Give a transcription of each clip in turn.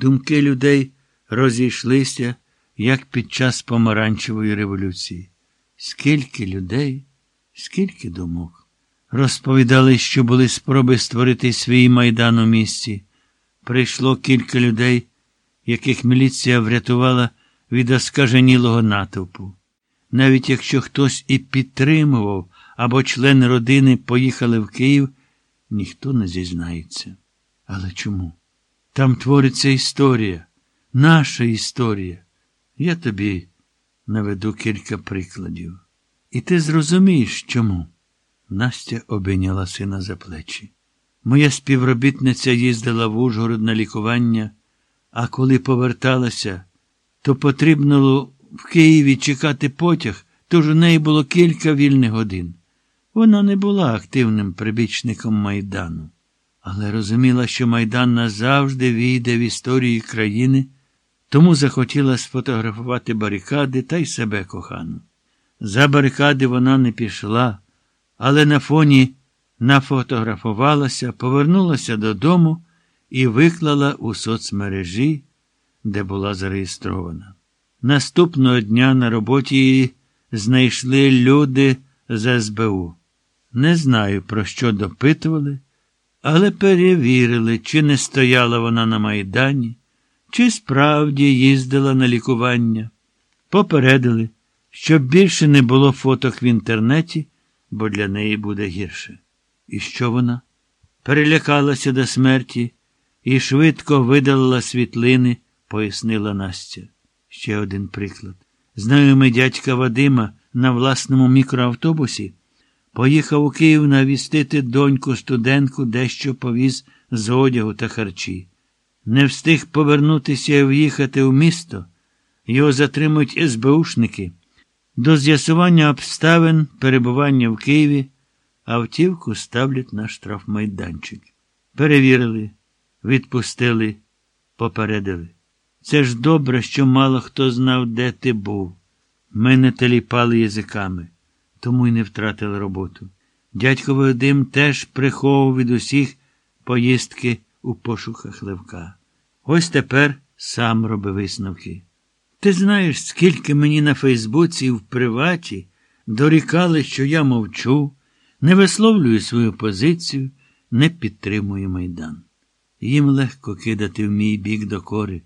Думки людей розійшлися, як під час помаранчевої революції. Скільки людей, скільки думок. Розповідали, що були спроби створити свій майдан у місті. Прийшло кілька людей, яких міліція врятувала від оскаженілого натовпу. Навіть якщо хтось і підтримував або члени родини поїхали в Київ, ніхто не зізнається. Але чому? Там твориться історія, наша історія. Я тобі наведу кілька прикладів. І ти зрозумієш, чому. Настя обійняла сина за плечі. Моя співробітниця їздила в Ужгород на лікування, а коли поверталася, то потрібно було в Києві чекати потяг, тож у неї було кілька вільних годин. Вона не була активним прибічником Майдану, але розуміла, що Майдан назавжди війде в історії країни, тому захотіла сфотографувати барикади та й себе кохану. За барикади вона не пішла, але на фоні нафотографувалася, повернулася додому і виклала у соцмережі, де була зареєстрована. Наступного дня на роботі її знайшли люди з СБУ. Не знаю, про що допитували, але перевірили, чи не стояла вона на Майдані, чи справді їздила на лікування. Попередили, щоб більше не було фоток в інтернеті, бо для неї буде гірше. І що вона? Перелякалася до смерті і швидко видалила світлини, пояснила Настя. Ще один приклад. Знайомий дядька Вадима на власному мікроавтобусі поїхав у Київ навістити доньку студентку, дещо повіз з одягу та харчі. Не встиг повернутися і в'їхати в місто. Його затримують СБУшники. До з'ясування обставин перебування в Києві автівку ставлять на штрафмайданчик. Перевірили, відпустили, попередили. Це ж добре, що мало хто знав, де ти був. Ми не теліпали язиками, тому й не втратили роботу. Дядько Вадим теж приховував від усіх поїздки у пошуках Левка. Ось тепер сам роби висновки. Ти знаєш, скільки мені на Фейсбуці і в приваті дорікали, що я мовчу, не висловлюю свою позицію, не підтримую Майдан. Їм легко кидати в мій бік докори,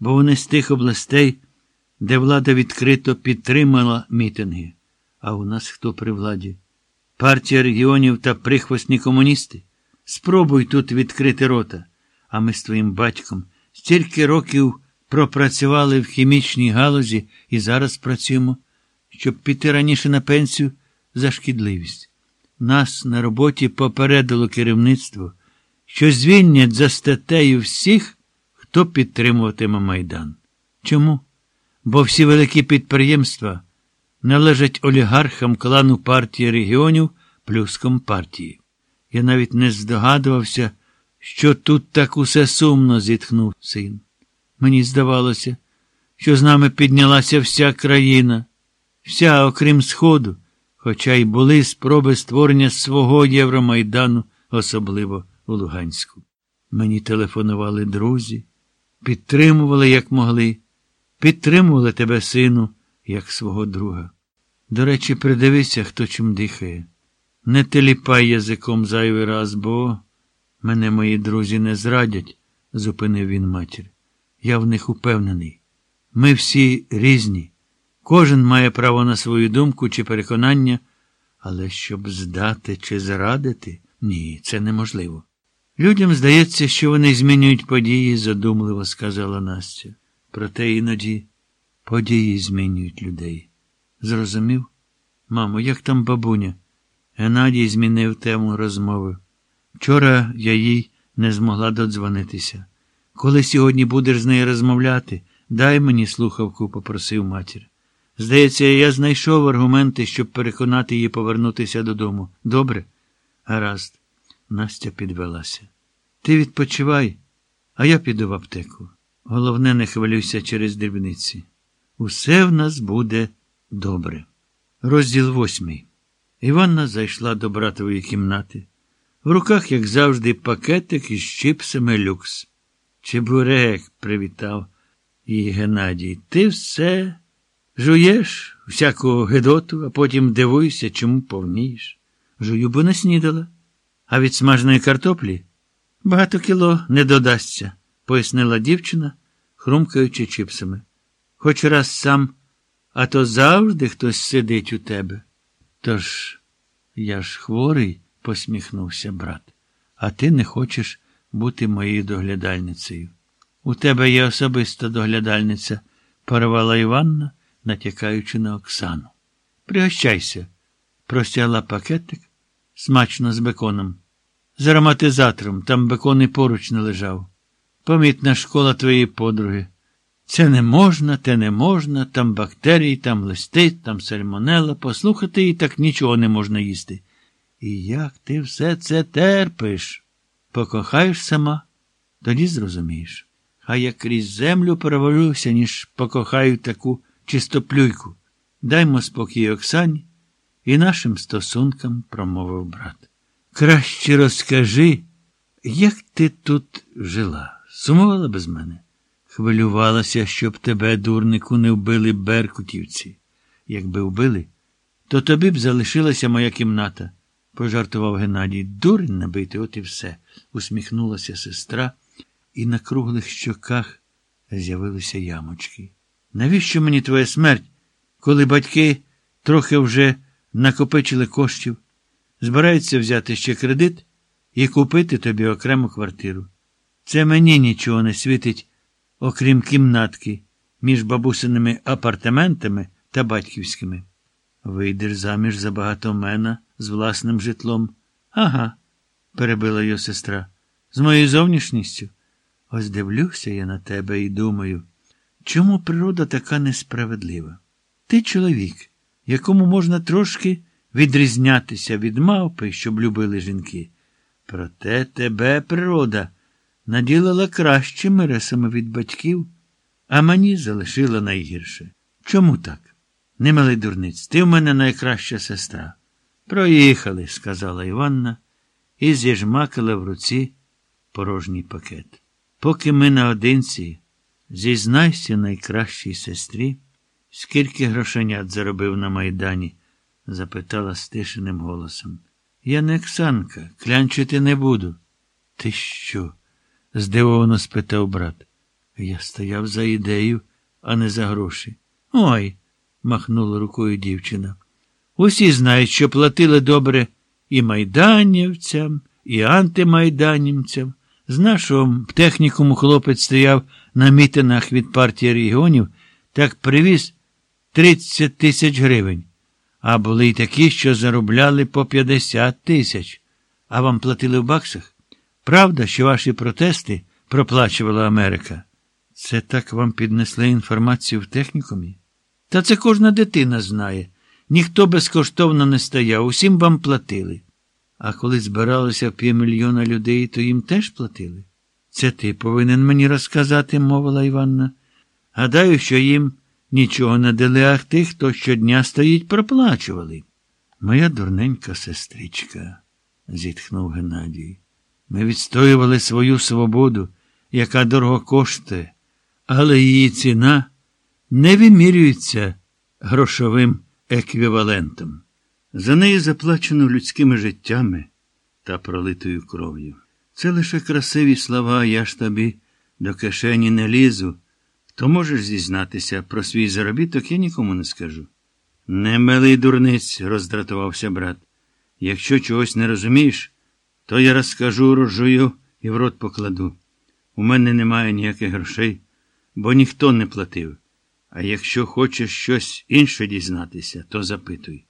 бо вони з тих областей, де влада відкрито підтримала мітинги. А у нас хто при владі? Партія регіонів та прихвостні комуністи. Спробуй тут відкрити рота. А ми з твоїм батьком стільки років пропрацювали в хімічній галузі і зараз працюємо, щоб піти раніше на пенсію за шкідливість. Нас на роботі попередило керівництво, що звільнять за статтею всіх, хто підтримуватиме Майдан. Чому? Бо всі великі підприємства належать олігархам клану партії регіонів плюс компартії. Я навіть не здогадувався, що тут так усе сумно зітхнув син. Мені здавалося, що з нами піднялася вся країна, вся, окрім Сходу, хоча й були спроби створення свого Євромайдану, особливо у Луганську. Мені телефонували друзі, підтримували, як могли, підтримували тебе, сину, як свого друга. До речі, придивися, хто чим дихає. Не теліпай язиком зайвий раз, бо мене мої друзі не зрадять, зупинив він матір. Я в них упевнений. Ми всі різні. Кожен має право на свою думку чи переконання, але щоб здати чи зрадити, ні, це неможливо. Людям здається, що вони змінюють події, задумливо сказала Настя. Проте іноді події змінюють людей. Зрозумів? Мамо, як там бабуня? Геннадій змінив тему розмови. Вчора я їй не змогла додзвонитися. Коли сьогодні будеш з нею розмовляти, дай мені слухавку, попросив матір. Здається, я знайшов аргументи, щоб переконати її повернутися додому. Добре? Гаразд. Настя підвелася. Ти відпочивай, а я піду в аптеку. Головне, не хвилюйся через дрібниці. Усе в нас буде добре. Розділ восьмий. Іванна зайшла до братової кімнати. В руках, як завжди, пакетик із чипсами люкс. Чебурек, привітав її Геннадій. Ти все жуєш всяку гидоту, а потім дивуєшся, чому повнієш. Жую, бо не снідала. А від смаженої картоплі багато кіло не додасться, пояснила дівчина, хрумкаючи чипсами. Хоч раз сам, а то завжди хтось сидить у тебе. Тож я ж хворий, посміхнувся брат, а ти не хочеш бути моєю доглядальницею. У тебе є особиста доглядальниця, порвала Іванна, натякаючи на Оксану. Пригощайся, простягла пакетик смачно з беконом. З ароматизатором, там бекон і поруч не лежав. Помітна школа твоєї подруги. Це не можна, те не можна, там бактерії, там листи, там сальмонела, послухати і так нічого не можна їсти. І як ти все це терпиш? Покохаєш сама, тоді зрозумієш. Хай я крізь землю перевалюся, ніж покохаю таку чистоплюйку. Даймо спокій Оксані і нашим стосункам, промовив брат. Краще розкажи, як ти тут жила? Сумувала без мене? Хвилювалася, щоб тебе, дурнику, не вбили беркутівці. Якби вбили, то тобі б залишилася моя кімната, пожартував Геннадій. Дурень набити, от і все, усміхнулася сестра, і на круглих щоках з'явилися ямочки. Навіщо мені твоя смерть, коли батьки трохи вже накопичили коштів, збираються взяти ще кредит і купити тобі окрему квартиру? Це мені нічого не світить окрім кімнатки, між бабусиними апартаментами та батьківськими. Вийдеш заміж за багатомена з власним житлом. Ага, перебила його сестра. З моєю зовнішністю. Ось дивлюся я на тебе і думаю, чому природа така несправедлива? Ти чоловік, якому можна трошки відрізнятися від мавпи, щоб любили жінки. Проте тебе природа наділила кращими рисами від батьків, а мені залишила найгірше. Чому так? Не мали дурниць, ти в мене найкраща сестра. Проїхали, сказала Іванна, і зіжмакала в руці порожній пакет. Поки ми наодинці, зізнайся найкращій сестрі, скільки грошенят заробив на майдані? запитала стишеним голосом. Я не Оксанка, клянчити не буду. Ти що? Здивовано спитав брат. Я стояв за ідею, а не за гроші. Ой, махнула рукою дівчина. Усі знають, що платили добре і майданівцям, і антимайданівцям. З нашого технікуму хлопець стояв на мітинах від партії регіонів, так привіз 30 тисяч гривень. А були й такі, що заробляли по 50 тисяч. А вам платили в баксах? Правда, що ваші протести проплачувала Америка? Це так вам піднесли інформацію в технікумі? Та це кожна дитина знає. Ніхто безкоштовно не стояв, усім вам платили. А коли збиралося півмільйона людей, то їм теж платили. Це ти повинен мені розказати, мовила Іванна. Гадаю, що їм нічого не дали, а тих, хто щодня стоїть, проплачували. Моя дурненька сестричка, зітхнув Геннадій. Ми відстоювали свою свободу, яка дорого коштує, але її ціна не вимірюється грошовим еквівалентом. За неї заплачено людськими життями та пролитою кров'ю. Це лише красиві слова, я ж тобі до кишені не лізу. То можеш зізнатися про свій заробіток, я нікому не скажу. Не милий дурниць, роздратувався брат. Якщо чогось не розумієш, то я розкажу рожую і в рот покладу. У мене немає ніяких грошей, бо ніхто не платив. А якщо хочеш щось інше дізнатися, то запитуй.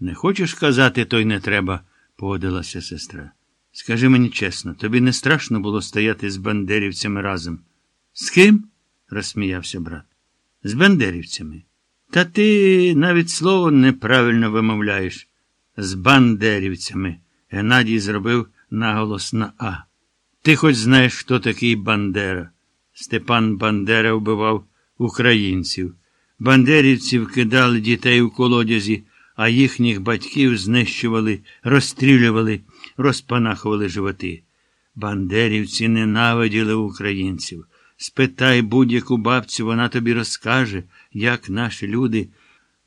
Не хочеш казати, то й не треба, погодилася сестра. Скажи мені чесно, тобі не страшно було стояти з бандерівцями разом? З ким? розсміявся брат. З бандерівцями. Та ти навіть слово неправильно вимовляєш. З бандерівцями. Геннадій зробив наголос на А. Ти хоч знаєш, хто такий Бандера. Степан Бандера вбивав українців. Бандерівців кидали дітей у колодязі, а їхніх батьків знищували, розстрілювали, розпанахували животи. Бандерівці ненавиділи українців. Спитай будь-яку бабцю, вона тобі розкаже, як наші люди